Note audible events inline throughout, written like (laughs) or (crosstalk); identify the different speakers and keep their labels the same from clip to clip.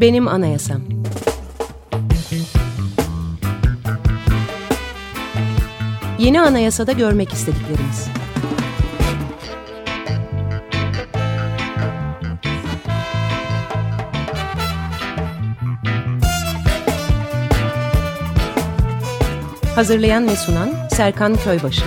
Speaker 1: Benim Anayasam Yeni anayasada görmek istediklerimiz. Hazırlayan ve sunan Serkan Köybaşı.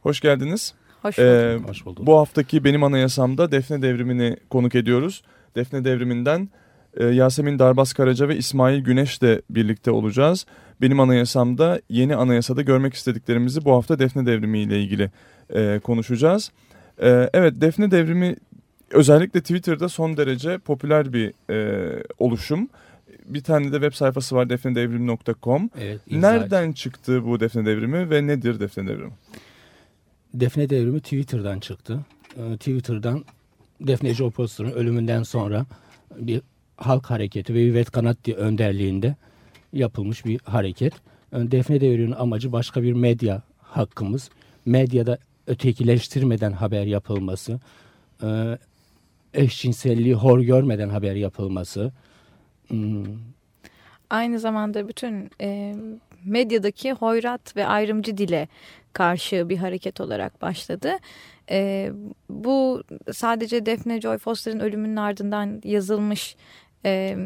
Speaker 2: Hoş geldiniz.
Speaker 3: Hoş
Speaker 2: Ee,
Speaker 3: bulduk.
Speaker 4: Hoş bulduk.
Speaker 2: bu haftaki Benim Anayasam'da Defne Devrimi'ni konuk ediyoruz. Defne Devrimi'nden e, Yasemin Darbas Karaca ve İsmail Güneş de birlikte olacağız. Benim Anayasam'da yeni anayasada görmek istediklerimizi bu hafta Defne Devrimi ile ilgili e, konuşacağız. E, evet Defne Devrimi özellikle Twitter'da son derece popüler bir e, oluşum. Bir tane de web sayfası var defnedevrim.com.
Speaker 4: Evet,
Speaker 2: Nereden çıktı bu Defne Devrimi ve nedir Defne Devrimi?
Speaker 4: Defne devrimi Twitter'dan çıktı. Ee, Twitter'dan Defne Foster'ın ölümünden sonra bir halk hareketi ve Vivet Kanatti önderliğinde yapılmış bir hareket. Ee, Defne devriminin amacı başka bir medya hakkımız. Medyada ötekileştirmeden haber yapılması, e, eşcinselliği hor görmeden haber yapılması, hmm,
Speaker 3: Aynı zamanda bütün medyadaki hoyrat ve ayrımcı dile karşı bir hareket olarak başladı. E, bu sadece Daphne Joy Foster'ın ölümünün ardından yazılmış e,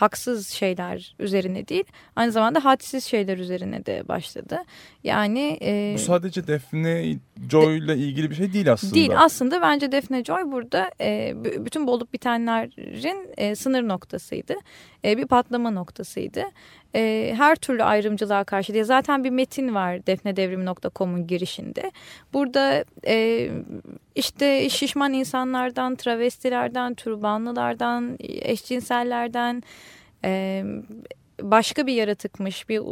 Speaker 3: haksız şeyler üzerine değil, aynı zamanda hadsiz şeyler üzerine de başladı. Yani e,
Speaker 2: Bu sadece Defne Joy ile ilgili bir şey değil aslında.
Speaker 3: Değil aslında bence Defne Joy burada e, bütün bu olup bitenlerin e, sınır noktasıydı. E, bir patlama noktasıydı. E, her türlü ayrımcılığa karşı diye zaten bir metin var defnedevrimi.com'un girişinde. Burada e, işte şişman insanlardan, travestilerden, türbanlılardan, eşcinsellerden... E, başka bir yaratıkmış bir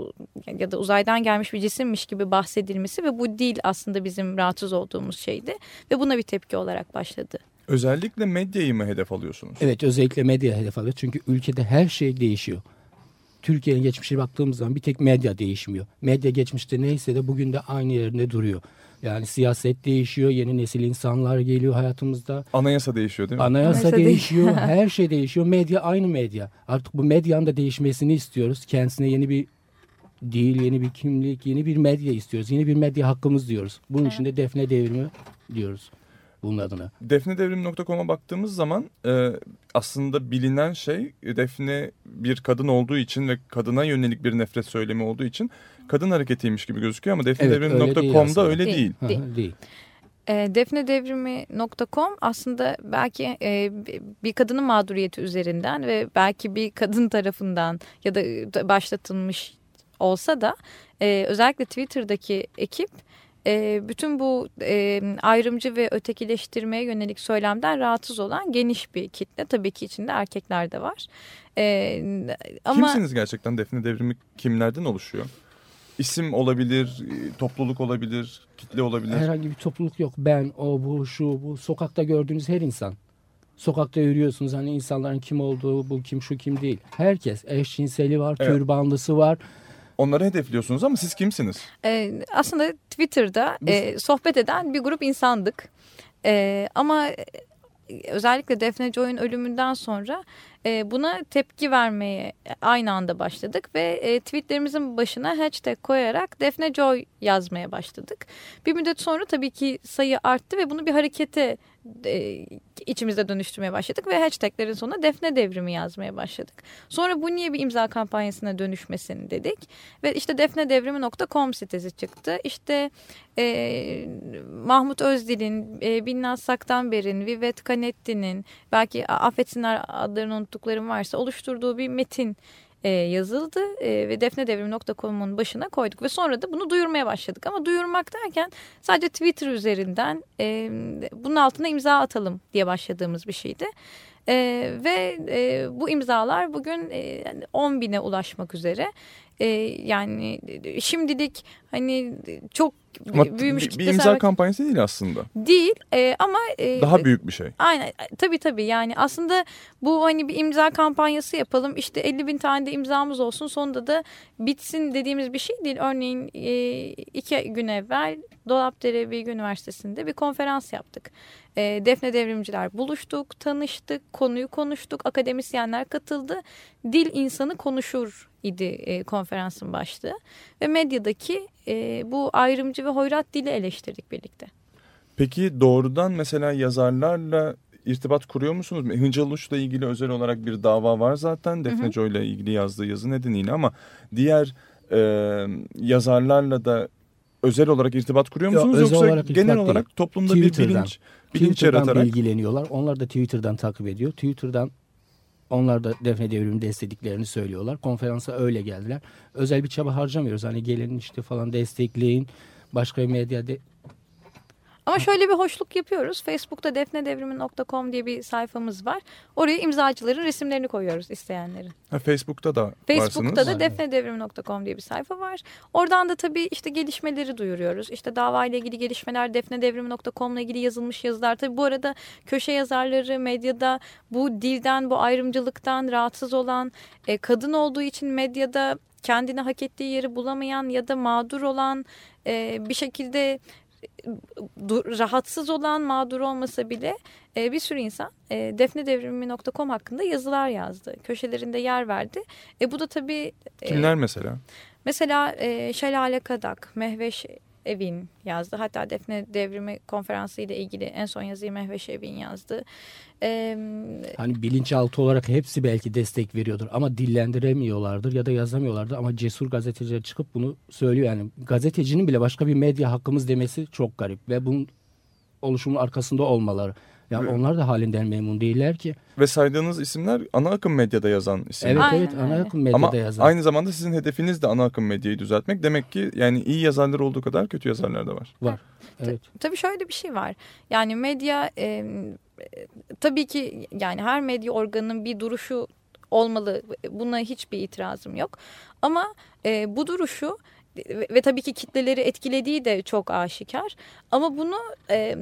Speaker 3: ya da uzaydan gelmiş bir cisimmiş gibi bahsedilmesi ve bu değil aslında bizim rahatsız olduğumuz şeydi ve buna bir tepki olarak başladı.
Speaker 2: Özellikle medyayı mı hedef alıyorsunuz?
Speaker 4: Evet özellikle medya hedef alıyor. Çünkü ülkede her şey değişiyor. Türkiye'nin geçmişine baktığımız zaman bir tek medya değişmiyor. Medya geçmişte neyse de bugün de aynı yerinde duruyor. Yani siyaset değişiyor, yeni nesil insanlar geliyor hayatımızda.
Speaker 2: Anayasa değişiyor değil mi?
Speaker 4: Anayasa
Speaker 3: Anayasa değil-
Speaker 4: değişiyor, (laughs) her şey değişiyor. Medya aynı medya. Artık bu medyanın da değişmesini istiyoruz. Kendisine yeni bir dil, yeni bir kimlik, yeni bir medya istiyoruz. Yeni bir medya hakkımız diyoruz. Bunun için de defne devrimi diyoruz bunun adına.
Speaker 2: Defnedevrim.com'a baktığımız zaman e, aslında bilinen şey Defne bir kadın olduğu için ve kadına yönelik bir nefret söylemi olduğu için kadın hareketiymiş gibi gözüküyor ama
Speaker 4: öyle
Speaker 2: defnedevrim.com'da
Speaker 4: aslında.
Speaker 2: öyle
Speaker 3: Değil.
Speaker 2: değil.
Speaker 3: Değil. E, defnedevrimi.com aslında belki e, bir kadının mağduriyeti üzerinden ve belki bir kadın tarafından ya da e, başlatılmış olsa da e, özellikle Twitter'daki ekip e, bütün bu e, ayrımcı ve ötekileştirmeye yönelik söylemden rahatsız olan geniş bir kitle. Tabii ki içinde erkekler de var. E, ama
Speaker 2: Kimsiniz gerçekten Defne Devrimi kimlerden oluşuyor? İsim olabilir, e, topluluk olabilir, kitle olabilir.
Speaker 4: Herhangi bir topluluk yok. Ben, o, bu, şu, bu. Sokakta gördüğünüz her insan. Sokakta yürüyorsunuz hani insanların kim olduğu, bu kim, şu kim değil. Herkes. Eşcinseli var,
Speaker 2: Evet.
Speaker 4: türbanlısı var.
Speaker 2: Onları hedefliyorsunuz ama siz kimsiniz?
Speaker 3: E, aslında Twitter'da e, sohbet eden bir grup insandık. E, ama özellikle Defne Joy'un ölümünden sonra e, buna tepki vermeye aynı anda başladık ve e, tweetlerimizin başına hashtag koyarak Defne Joy yazmaya başladık. Bir müddet sonra tabii ki sayı arttı ve bunu bir harekete e, içimizde dönüştürmeye başladık ve hashtaglerin sonuna Defne Devrimi yazmaya başladık. Sonra bu niye bir imza kampanyasına dönüşmesin dedik ve işte defnedevrimi.com sitesi çıktı. İşte e, Mahmut Özdil'in, e, Binnaz Saktanber'in, Vivet Kanetti'nin belki affetsinler adlarını unuttuklarım varsa oluşturduğu bir metin e, yazıldı e, ve defnedevrimi.com'un başına koyduk ve sonra da bunu duyurmaya başladık. Ama duyurmak derken sadece Twitter üzerinden e, bunun altına imza atalım diye başladığımız bir şeydi. E, ve e, bu imzalar bugün e, 10 bine ulaşmak üzere. E, yani şimdilik hani çok
Speaker 2: Ama
Speaker 3: büyümüş
Speaker 2: bir, bir imza
Speaker 3: bir-
Speaker 2: kampanyası değil aslında.
Speaker 3: değil e, ama e,
Speaker 2: Daha büyük bir şey.
Speaker 3: Aynen tabii tabii yani aslında bu hani bir imza kampanyası yapalım işte 50 bin tane de imzamız olsun sonunda da bitsin dediğimiz bir şey değil. Örneğin e, iki gün evvel Dolapdere Bilgi Üniversitesi'nde bir konferans yaptık. E, Defne Devrimciler buluştuk, tanıştık, konuyu konuştuk, akademisyenler katıldı. Dil insanı konuşur idi e, konferansın başlığı ve medyadaki e, bu ayrımcı ve hoyrat dili eleştirdik birlikte.
Speaker 2: Peki doğrudan mesela yazarlarla irtibat kuruyor musunuz? Hıncal Uluç'la ilgili özel olarak bir dava var zaten. Defne Joy ile ilgili yazdığı yazı nedeniyle ama diğer e, yazarlarla da özel olarak irtibat kuruyor
Speaker 4: Yok,
Speaker 2: musunuz?
Speaker 4: özel
Speaker 2: Yoksa
Speaker 4: olarak
Speaker 2: genel olarak
Speaker 4: değil.
Speaker 2: toplumda bir
Speaker 4: Twitter'dan.
Speaker 2: bilinç, bilinç
Speaker 4: Twitter'dan
Speaker 2: yaratarak
Speaker 4: bilgileniyorlar. Onlar da Twitter'dan takip ediyor. Twitter'dan onlar da Defne Devrim'i desteklediklerini söylüyorlar. Konferansa öyle geldiler. Özel bir çaba harcamıyoruz. Hani gelin işte falan destekleyin. Başka bir medyada
Speaker 3: Ama şöyle bir hoşluk yapıyoruz. Facebook'ta defnedevrimi.com diye bir sayfamız var. Oraya imzacıların resimlerini koyuyoruz isteyenlerin.
Speaker 2: ha, Facebook'ta da
Speaker 3: Facebook'ta
Speaker 2: varsınız.
Speaker 3: da defnedevrimi.com diye bir sayfa var. Oradan da tabii işte gelişmeleri duyuruyoruz. İşte davayla ilgili gelişmeler, defnedevrimi.com'la ilgili yazılmış yazılar. Tabii bu arada köşe yazarları medyada bu dilden, bu ayrımcılıktan rahatsız olan, e, kadın olduğu için medyada kendini hak ettiği yeri bulamayan ya da mağdur olan e, bir şekilde rahatsız olan mağdur olmasa bile e, bir sürü insan e, defnedevrimi.com hakkında yazılar yazdı. Köşelerinde yer verdi. E, bu da tabii e,
Speaker 2: Kimler mesela?
Speaker 3: mesela e, Şelale Kadak, Mehveş Evin yazdı. Hatta Defne Devrimi konferansı ile ilgili en son yazıyı Mehveş Evin yazdı. E,
Speaker 4: hani bilinçaltı olarak hepsi belki destek veriyordur ama dillendiremiyorlardır ya da yazamıyorlardır ama cesur gazeteciler çıkıp bunu söylüyor yani gazetecinin bile başka bir medya hakkımız demesi çok garip ve bunun oluşumun arkasında olmaları. Yani
Speaker 2: Evet.
Speaker 4: onlar da halinden memnun değiller ki.
Speaker 2: Ve saydığınız isimler ana akım medyada yazan isimler.
Speaker 4: Evet
Speaker 3: Aynen
Speaker 4: evet ana akım medyada
Speaker 2: Ama
Speaker 4: yazan.
Speaker 2: aynı zamanda sizin hedefiniz de ana akım medyayı düzeltmek. Demek ki yani iyi yazarlar olduğu kadar kötü yazarlar da var.
Speaker 4: var. Evet.
Speaker 3: Tabii şöyle bir şey var. Yani medya e, e, tabii ki yani her medya organının bir duruşu olmalı. Buna hiçbir itirazım yok. Ama e, bu duruşu ve, ve tabii ki kitleleri etkilediği de çok aşikar. Ama bunu e,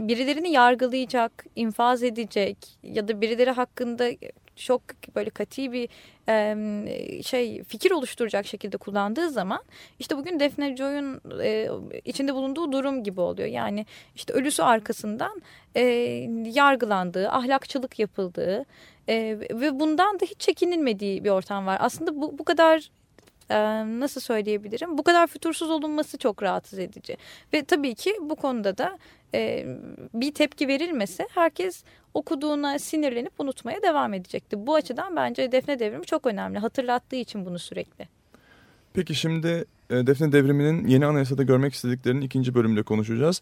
Speaker 3: birilerini yargılayacak, infaz edecek ya da birileri hakkında çok böyle kati bir e, şey fikir oluşturacak şekilde kullandığı zaman işte bugün Defne Joy'un e, içinde bulunduğu durum gibi oluyor. Yani işte ölüsü arkasından e, yargılandığı, ahlakçılık yapıldığı e, ve bundan da hiç çekinilmediği bir ortam var. Aslında bu, bu kadar nasıl söyleyebilirim? Bu kadar fütursuz olunması çok rahatsız edici. Ve tabii ki bu konuda da bir tepki verilmese herkes okuduğuna sinirlenip unutmaya devam edecekti. Bu açıdan bence Defne Devrimi çok önemli. Hatırlattığı için bunu sürekli.
Speaker 2: Peki şimdi Defne Devrimi'nin yeni anayasada görmek istediklerinin ikinci bölümünde konuşacağız.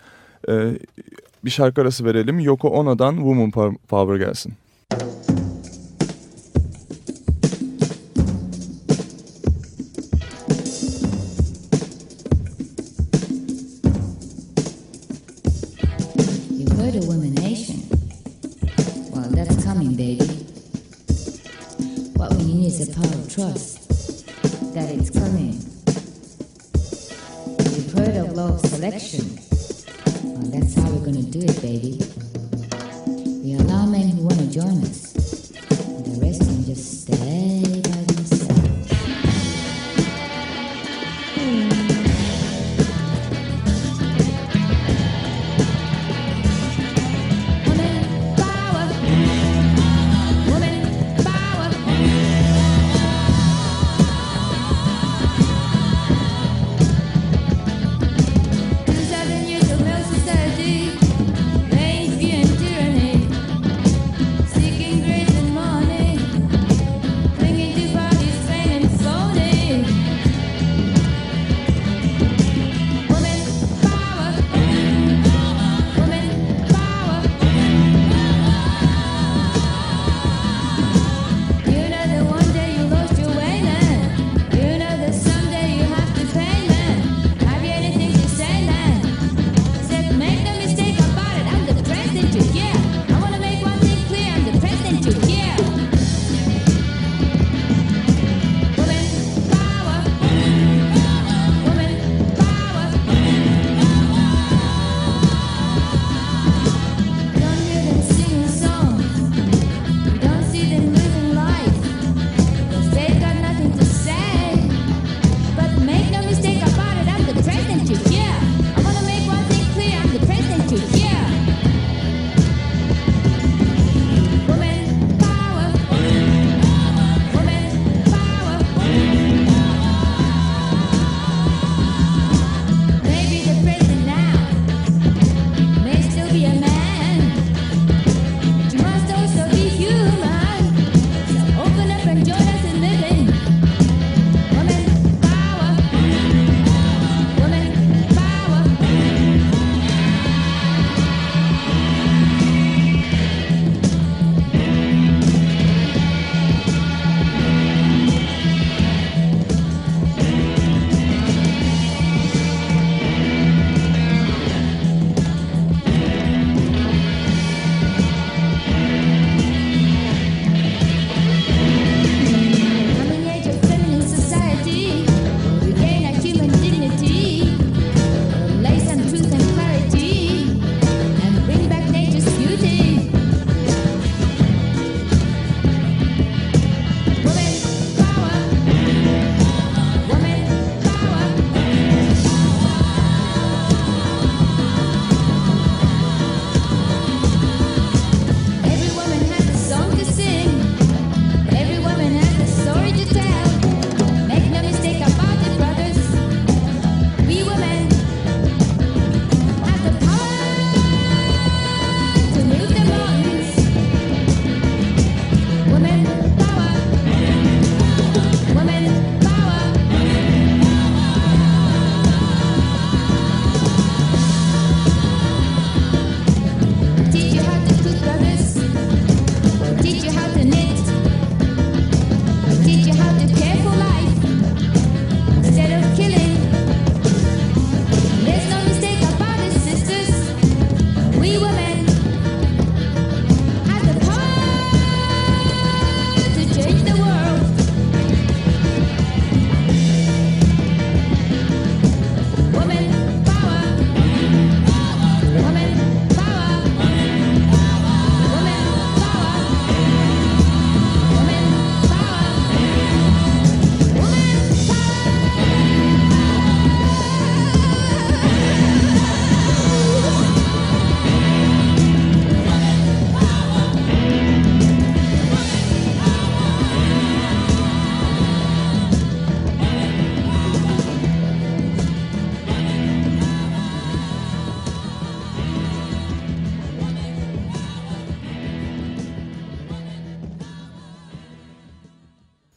Speaker 2: Bir şarkı arası verelim. Yoko Ono'dan Woman Power gelsin.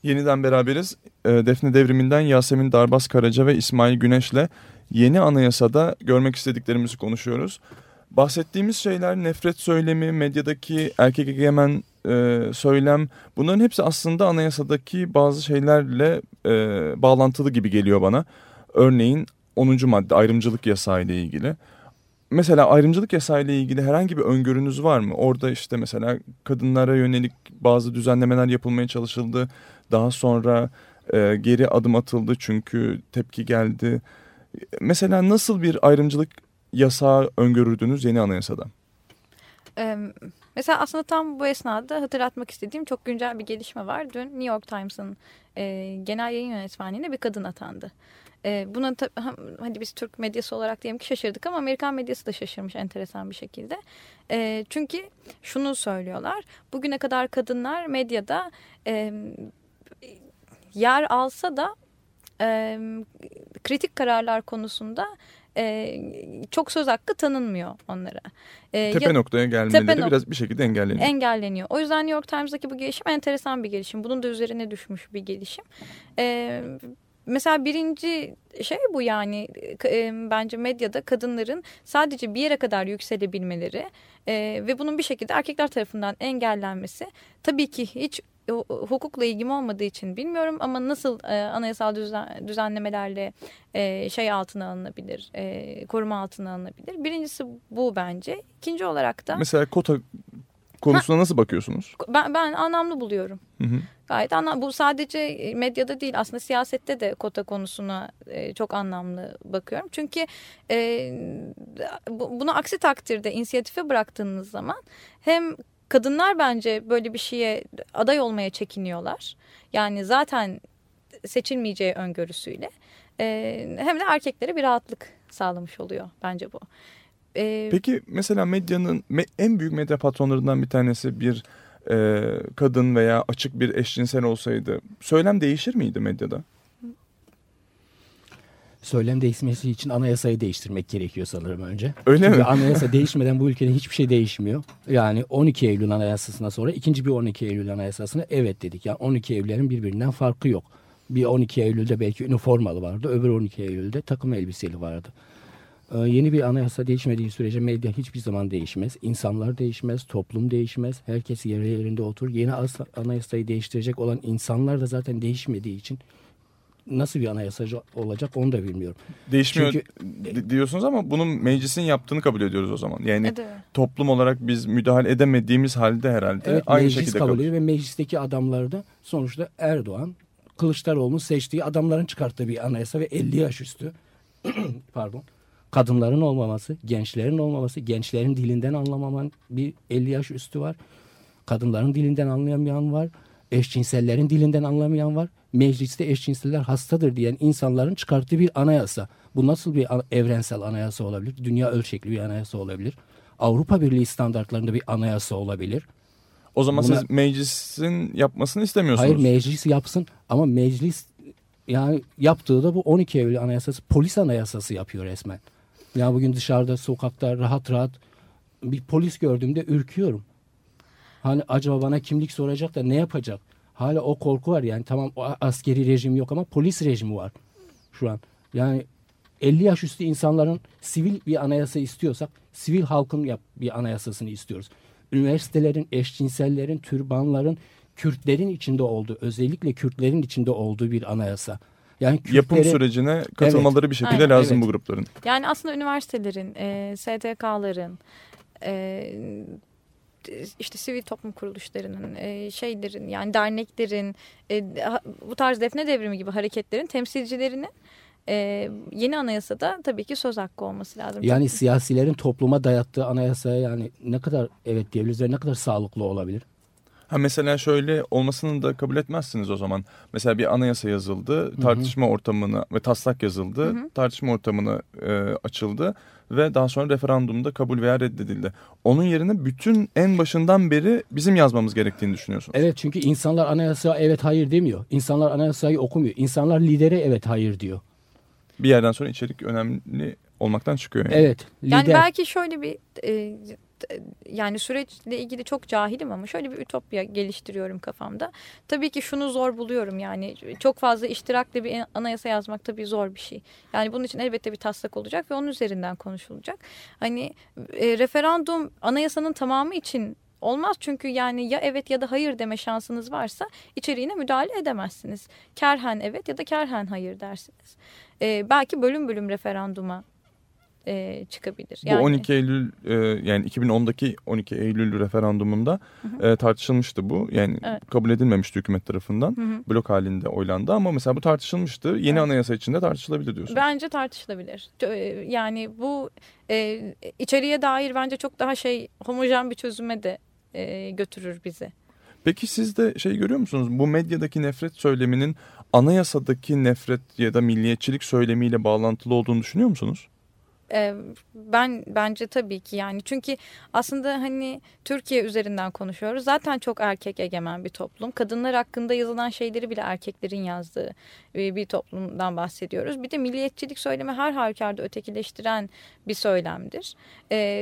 Speaker 2: Yeniden beraberiz. Ee, Defne Devrimi'nden Yasemin Darbas Karaca ve İsmail Güneş'le yeni anayasada görmek istediklerimizi konuşuyoruz. Bahsettiğimiz şeyler nefret söylemi, medyadaki erkek egemen e, söylem bunların hepsi aslında anayasadaki bazı şeylerle e, bağlantılı gibi geliyor bana. Örneğin 10. madde ayrımcılık yasağı ile ilgili. Mesela ayrımcılık yasağı ile ilgili herhangi bir öngörünüz var mı? Orada işte mesela kadınlara yönelik bazı düzenlemeler yapılmaya çalışıldı. Daha sonra e, geri adım atıldı çünkü tepki geldi. Mesela nasıl bir ayrımcılık yasağı öngörürdünüz yeni anayasada?
Speaker 3: Ee, mesela aslında tam bu esnada hatırlatmak istediğim çok güncel bir gelişme var. Dün New York Times'ın e, genel yayın yönetmenliğine bir kadın atandı. E, buna hadi biz Türk medyası olarak diyelim ki şaşırdık ama Amerikan medyası da şaşırmış enteresan bir şekilde. E, çünkü şunu söylüyorlar. Bugüne kadar kadınlar medyada e, yer alsa da e, kritik kararlar konusunda e, çok söz hakkı tanınmıyor onlara.
Speaker 2: E, tepe ya, noktaya gelmeleri tepe biraz bir şekilde engelleniyor.
Speaker 3: Engelleniyor. O yüzden New York Times'daki bu gelişim enteresan bir gelişim. Bunun da üzerine düşmüş bir gelişim. E, mesela birinci şey bu yani e, bence medyada kadınların sadece bir yere kadar yükselebilmeleri e, ve bunun bir şekilde erkekler tarafından engellenmesi tabii ki hiç hukukla ilgim olmadığı için bilmiyorum ama nasıl e, anayasal düzen, düzenlemelerle e, şey altına alınabilir, e, koruma altına alınabilir. Birincisi bu bence. İkinci olarak da...
Speaker 2: Mesela kota konusuna ha, nasıl bakıyorsunuz?
Speaker 3: Ben, ben anlamlı buluyorum.
Speaker 2: Hı hı.
Speaker 3: Gayet anlam bu sadece medyada değil aslında siyasette de kota konusuna e, çok anlamlı bakıyorum. Çünkü e, bu, bunu aksi takdirde inisiyatife bıraktığınız zaman hem kadınlar bence böyle bir şeye aday olmaya çekiniyorlar. Yani zaten seçilmeyeceği öngörüsüyle. E, hem de erkeklere bir rahatlık sağlamış oluyor bence bu.
Speaker 2: E, Peki mesela medyanın en büyük medya patronlarından bir tanesi bir e, kadın veya açık bir eşcinsel olsaydı söylem değişir miydi medyada?
Speaker 4: Söylem değişmesi için anayasayı değiştirmek gerekiyor sanırım önce.
Speaker 2: Öyle
Speaker 4: Çünkü
Speaker 2: mi?
Speaker 4: anayasa değişmeden bu ülkede hiçbir şey değişmiyor. Yani 12 Eylül anayasasına sonra ikinci bir 12 Eylül anayasasına evet dedik. Yani 12 Eylül'lerin birbirinden farkı yok. Bir 12 Eylül'de belki üniformalı vardı. Öbür 12 Eylül'de takım elbiseli vardı. Ee, yeni bir anayasa değişmediği sürece medya hiçbir zaman değişmez. İnsanlar değişmez, toplum değişmez. Herkes yerlerinde otur. Yeni anayasayı değiştirecek olan insanlar da zaten değişmediği için nasıl bir anayasa olacak onu da bilmiyorum.
Speaker 2: Değişmiyor Çünkü, diyorsunuz ama bunun meclisin yaptığını kabul ediyoruz o zaman. Yani evet. toplum olarak biz müdahale edemediğimiz halde herhalde
Speaker 4: evet,
Speaker 2: aynı
Speaker 4: meclis
Speaker 2: şekilde
Speaker 4: kabul ediyor ve meclisteki adamlar da sonuçta Erdoğan, Kılıçdaroğlu'nun seçtiği adamların çıkarttığı bir anayasa ve 50 yaş üstü (clears throat) pardon kadınların olmaması, gençlerin olmaması, gençlerin dilinden anlamaman bir 50 yaş üstü var. Kadınların dilinden anlayamayan var. Eşcinsellerin dilinden anlamayan var mecliste eşcinseller hastadır diyen insanların çıkarttığı bir anayasa. Bu nasıl bir evrensel anayasa olabilir? Dünya ölçekli bir anayasa olabilir. Avrupa Birliği standartlarında bir anayasa olabilir.
Speaker 2: O zaman Buna, siz meclisin yapmasını istemiyorsunuz.
Speaker 4: Hayır meclis yapsın ama meclis yani yaptığı da bu 12 Eylül anayasası polis anayasası yapıyor resmen. Ya bugün dışarıda sokakta rahat rahat bir polis gördüğümde ürküyorum. Hani acaba bana kimlik soracak da ne yapacak? Hala o korku var yani tamam askeri rejim yok ama polis rejimi var şu an. Yani 50 yaş üstü insanların sivil bir anayasa istiyorsak sivil halkın yap bir anayasasını istiyoruz. Üniversitelerin, eşcinsellerin, türbanların, Kürtlerin içinde olduğu, özellikle Kürtlerin içinde olduğu bir anayasa.
Speaker 2: Yani Kürtleri, yapım sürecine katılmaları evet, bir şekilde aynen, lazım evet. bu grupların.
Speaker 3: Yani aslında üniversitelerin, e, STK'ların, e, işte sivil toplum kuruluşlarının, e, şeylerin yani derneklerin, e, bu tarz defne devrimi gibi hareketlerin temsilcilerinin e, yeni anayasada tabii ki söz hakkı olması lazım.
Speaker 4: Yani siyasilerin topluma dayattığı anayasaya yani ne kadar evet diyebiliriz ve ne kadar sağlıklı olabilir?
Speaker 2: Ha mesela şöyle olmasını da kabul etmezsiniz o zaman. Mesela bir anayasa yazıldı, tartışma hı hı. ortamına ve taslak yazıldı, hı hı. tartışma ortamına e, açıldı ve daha sonra referandumda kabul veya reddedildi. Onun yerine bütün en başından beri bizim yazmamız gerektiğini düşünüyorsunuz.
Speaker 4: Evet çünkü insanlar anayasa evet hayır demiyor. İnsanlar anayasayı okumuyor. İnsanlar lidere evet hayır diyor.
Speaker 2: Bir yerden sonra içerik önemli olmaktan çıkıyor. Yani.
Speaker 4: Evet. Lider.
Speaker 3: Yani belki şöyle bir e, yani süreçle ilgili çok cahilim ama şöyle bir ütopya geliştiriyorum kafamda. Tabii ki şunu zor buluyorum yani çok fazla iştiraklı bir anayasa yazmak tabii zor bir şey. Yani bunun için elbette bir taslak olacak ve onun üzerinden konuşulacak. Hani e, referandum anayasanın tamamı için olmaz çünkü yani ya evet ya da hayır deme şansınız varsa içeriğine müdahale edemezsiniz. Kerhen evet ya da kerhen hayır dersiniz. E, belki bölüm bölüm referanduma e, çıkabilir.
Speaker 2: Bu 12 Eylül e, yani 2010'daki 12 Eylül referandumunda hı hı. E, tartışılmıştı bu. Yani evet. kabul edilmemişti hükümet tarafından. Hı hı. Blok halinde oylandı ama mesela bu tartışılmıştı. Yeni evet. anayasa içinde tartışılabilir diyorsun.
Speaker 3: Bence tartışılabilir. E, yani bu e, içeriye dair bence çok daha şey homojen bir çözüme de e, götürür bizi.
Speaker 2: Peki siz de şey görüyor musunuz? Bu medyadaki nefret söyleminin anayasadaki nefret ya da milliyetçilik söylemiyle bağlantılı olduğunu düşünüyor musunuz?
Speaker 3: Ben bence tabii ki yani. Çünkü aslında hani Türkiye üzerinden konuşuyoruz. Zaten çok erkek egemen bir toplum. Kadınlar hakkında yazılan şeyleri bile erkeklerin yazdığı bir toplumdan bahsediyoruz. Bir de milliyetçilik söylemi her halükarda ötekileştiren bir söylemdir.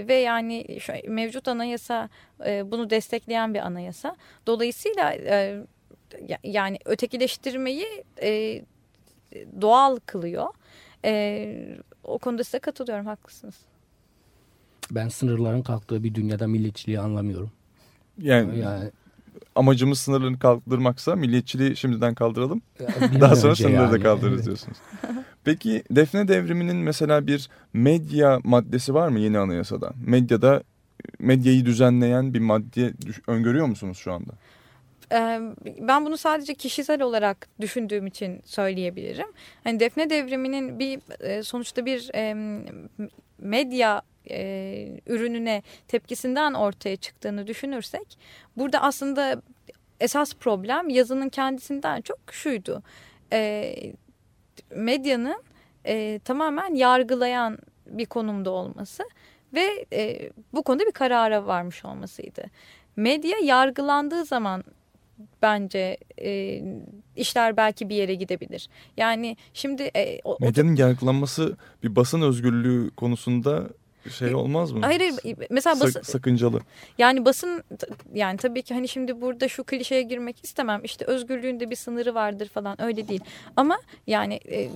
Speaker 3: Ve yani mevcut anayasa bunu destekleyen bir anayasa. Dolayısıyla yani ötekileştirmeyi doğal kılıyor. E, o konuda size katılıyorum haklısınız.
Speaker 4: Ben sınırların kalktığı bir dünyada milliyetçiliği anlamıyorum.
Speaker 2: Yani, yani amacımız sınırları kaldırmaksa milliyetçiliği şimdiden kaldıralım. (laughs) Daha sonra sınırları yani. da kaldırırız evet. diyorsunuz. Peki Defne devriminin mesela bir medya maddesi var mı yeni anayasada? Medyada medyayı düzenleyen bir madde öngörüyor musunuz şu anda?
Speaker 3: Ben bunu sadece kişisel olarak düşündüğüm için söyleyebilirim. Hani Defne devriminin bir sonuçta bir medya ürününe tepkisinden ortaya çıktığını düşünürsek burada aslında esas problem yazının kendisinden çok şuydu. medyanın tamamen yargılayan bir konumda olması ve bu konuda bir karara varmış olmasıydı. Medya yargılandığı zaman bence e, işler belki bir yere gidebilir. Yani şimdi... E,
Speaker 2: o, Medyanın yargılanması bir basın özgürlüğü konusunda şey e, olmaz mı?
Speaker 3: Hayır, hayır mesela basın
Speaker 2: Sak, sakıncalı.
Speaker 3: Yani basın yani tabii ki hani şimdi burada şu klişeye girmek istemem. İşte özgürlüğünde bir sınırı vardır falan öyle değil. Ama yani e,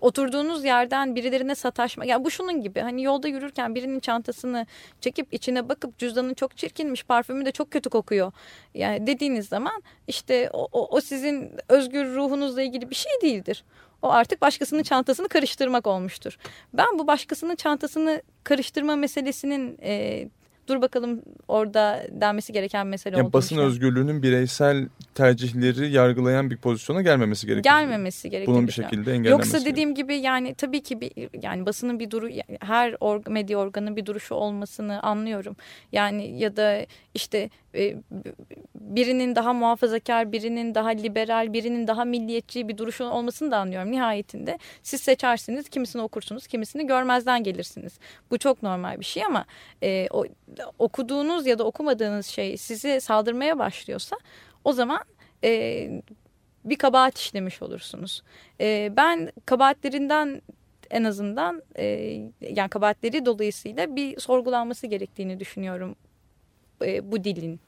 Speaker 3: oturduğunuz yerden birilerine sataşma. Ya bu şunun gibi hani yolda yürürken birinin çantasını çekip içine bakıp cüzdanın çok çirkinmiş, parfümü de çok kötü kokuyor. Yani dediğiniz zaman işte o, o, o sizin özgür ruhunuzla ilgili bir şey değildir. O artık başkasının çantasını karıştırmak olmuştur. Ben bu başkasının çantasını karıştırma meselesinin e, dur bakalım orada denmesi gereken mesele
Speaker 2: yani Basın özgürlüğünün bireysel tercihleri yargılayan bir pozisyona gelmemesi gerekiyor.
Speaker 3: Gelmemesi gerekiyor.
Speaker 2: Bunun bir şekilde engellenmesi
Speaker 3: Yoksa dediğim gibi yani tabii ki bir, yani basının bir duru her org, medya organının bir duruşu olmasını anlıyorum. Yani ya da işte birinin daha muhafazakar, birinin daha liberal, birinin daha milliyetçi bir duruşu olmasını da anlıyorum. Nihayetinde siz seçersiniz, kimisini okursunuz, kimisini görmezden gelirsiniz. Bu çok normal bir şey ama e, o, okuduğunuz ya da okumadığınız şey sizi saldırmaya başlıyorsa o zaman e, bir kabahat işlemiş olursunuz. E, ben kabahatlerinden en azından e, yani kabahatleri dolayısıyla bir sorgulanması gerektiğini düşünüyorum e, bu dilin.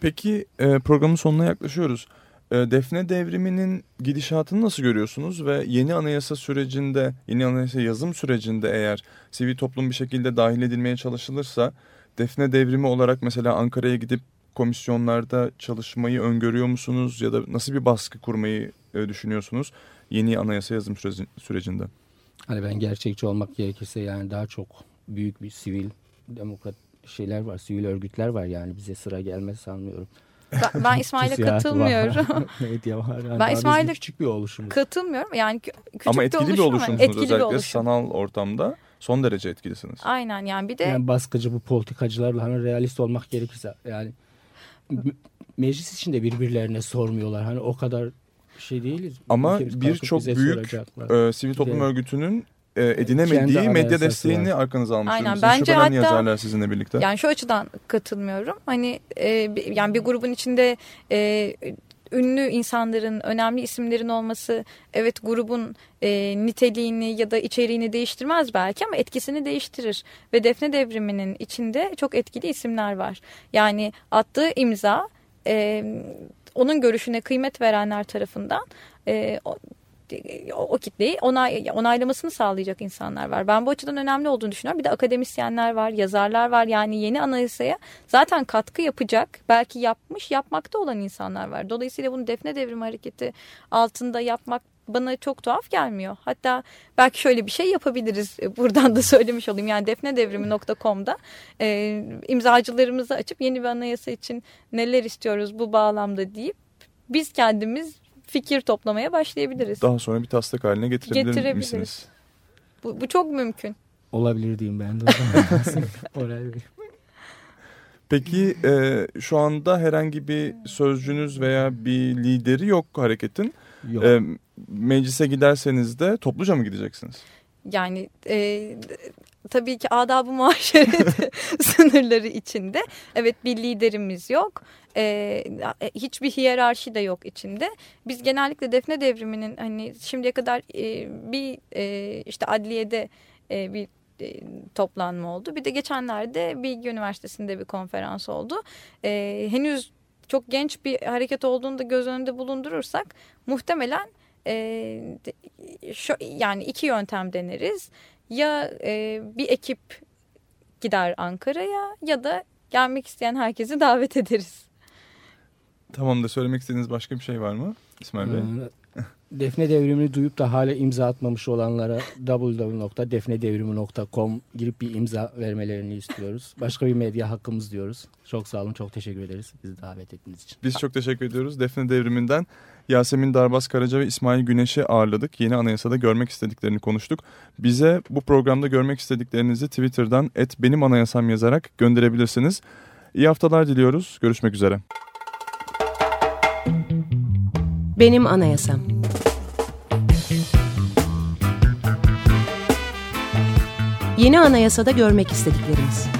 Speaker 2: Peki e, programın sonuna yaklaşıyoruz. E, Defne devriminin gidişatını nasıl görüyorsunuz ve yeni anayasa sürecinde, yeni anayasa yazım sürecinde eğer sivil toplum bir şekilde dahil edilmeye çalışılırsa Defne devrimi olarak mesela Ankara'ya gidip komisyonlarda çalışmayı öngörüyor musunuz ya da nasıl bir baskı kurmayı e, düşünüyorsunuz yeni anayasa yazım süreci, sürecinde?
Speaker 4: Hani ben gerçekçi olmak gerekirse yani daha çok büyük bir sivil demokrat şeyler var, sivil örgütler var yani bize sıra gelmez sanmıyorum.
Speaker 3: Ben, ben (laughs) İsmail'e katılmıyorum. (laughs)
Speaker 4: medya var. Yani ben İsmail'e küçük bir oluşumuz.
Speaker 3: Katılmıyorum. Yani küçük
Speaker 2: ama etkili bir, oluşum, bir oluşumsunuz etkili özellikle bir oluşum. sanal ortamda son derece etkilisiniz.
Speaker 3: Aynen yani bir de
Speaker 4: yani baskıcı bu politikacılarla hani realist olmak gerekirse yani meclis içinde birbirlerine sormuyorlar. Hani o kadar şey değiliz.
Speaker 2: Ama birçok büyük e, sivil toplum örgütünün e, edinemediği medya desteğini var. arkanıza almışsınız.
Speaker 3: Aynen. Bence hatta
Speaker 2: yazarlar sizinle birlikte.
Speaker 3: Yani şu açıdan katılmıyorum. Hani e, yani bir grubun içinde e, ünlü insanların, önemli isimlerin olması evet grubun e, niteliğini ya da içeriğini değiştirmez belki ama etkisini değiştirir. Ve Defne Devrimi'nin içinde çok etkili isimler var. Yani attığı imza e, onun görüşüne kıymet verenler tarafından e, o, o kitleyi onay, onaylamasını sağlayacak insanlar var. Ben bu açıdan önemli olduğunu düşünüyorum. Bir de akademisyenler var, yazarlar var. Yani yeni anayasaya zaten katkı yapacak, belki yapmış, yapmakta olan insanlar var. Dolayısıyla bunu Defne Devrimi Hareketi altında yapmak bana çok tuhaf gelmiyor. Hatta belki şöyle bir şey yapabiliriz. Buradan da söylemiş olayım. Yani defnedevrimi.com'da e, imzacılarımızı açıp yeni bir anayasa için neler istiyoruz bu bağlamda deyip biz kendimiz fikir toplamaya başlayabiliriz.
Speaker 2: Daha sonra bir taslak haline getirebilir
Speaker 3: Getirebiliriz.
Speaker 2: misiniz?
Speaker 3: Bu, bu çok mümkün.
Speaker 4: Olabilir diyeyim ben de. o zaman. (laughs) Oraya bir-
Speaker 2: Peki e, şu anda herhangi bir sözcünüz veya bir lideri yok hareketin.
Speaker 4: Yok.
Speaker 2: E, meclise giderseniz de topluca mı gideceksiniz?
Speaker 3: Yani e, tabii ki adab-ı muaşeret (laughs) sınırları içinde. Evet bir liderimiz yok. E, hiçbir hiyerarşi de yok içinde. Biz genellikle defne devriminin hani şimdiye kadar e, bir e, işte adliyede e, bir e, toplanma oldu. Bir de geçenlerde Bilgi Üniversitesi'nde bir konferans oldu. E, henüz çok genç bir hareket olduğunu da göz önünde bulundurursak muhtemelen e, şu, yani iki yöntem deneriz. Ya e, bir ekip gider Ankara'ya ya da gelmek isteyen herkesi davet ederiz.
Speaker 2: Tamam da söylemek istediğiniz başka bir şey var mı İsmail Bey?
Speaker 4: Ee, Defne devrimini duyup da hala imza atmamış olanlara www.defnedevrimi.com girip bir imza vermelerini istiyoruz. Başka bir medya hakkımız diyoruz. Çok sağ olun, çok teşekkür ederiz bizi davet ettiğiniz için.
Speaker 2: Biz çok teşekkür ediyoruz. Defne Devrimi'nden Yasemin Darbas Karaca ve İsmail Güneş'i ağırladık. Yeni anayasada görmek istediklerini konuştuk. Bize bu programda görmek istediklerinizi Twitter'dan et benim anayasam yazarak gönderebilirsiniz. İyi haftalar diliyoruz. Görüşmek üzere.
Speaker 1: Benim Anayasam Yeni anayasada görmek istediklerimiz.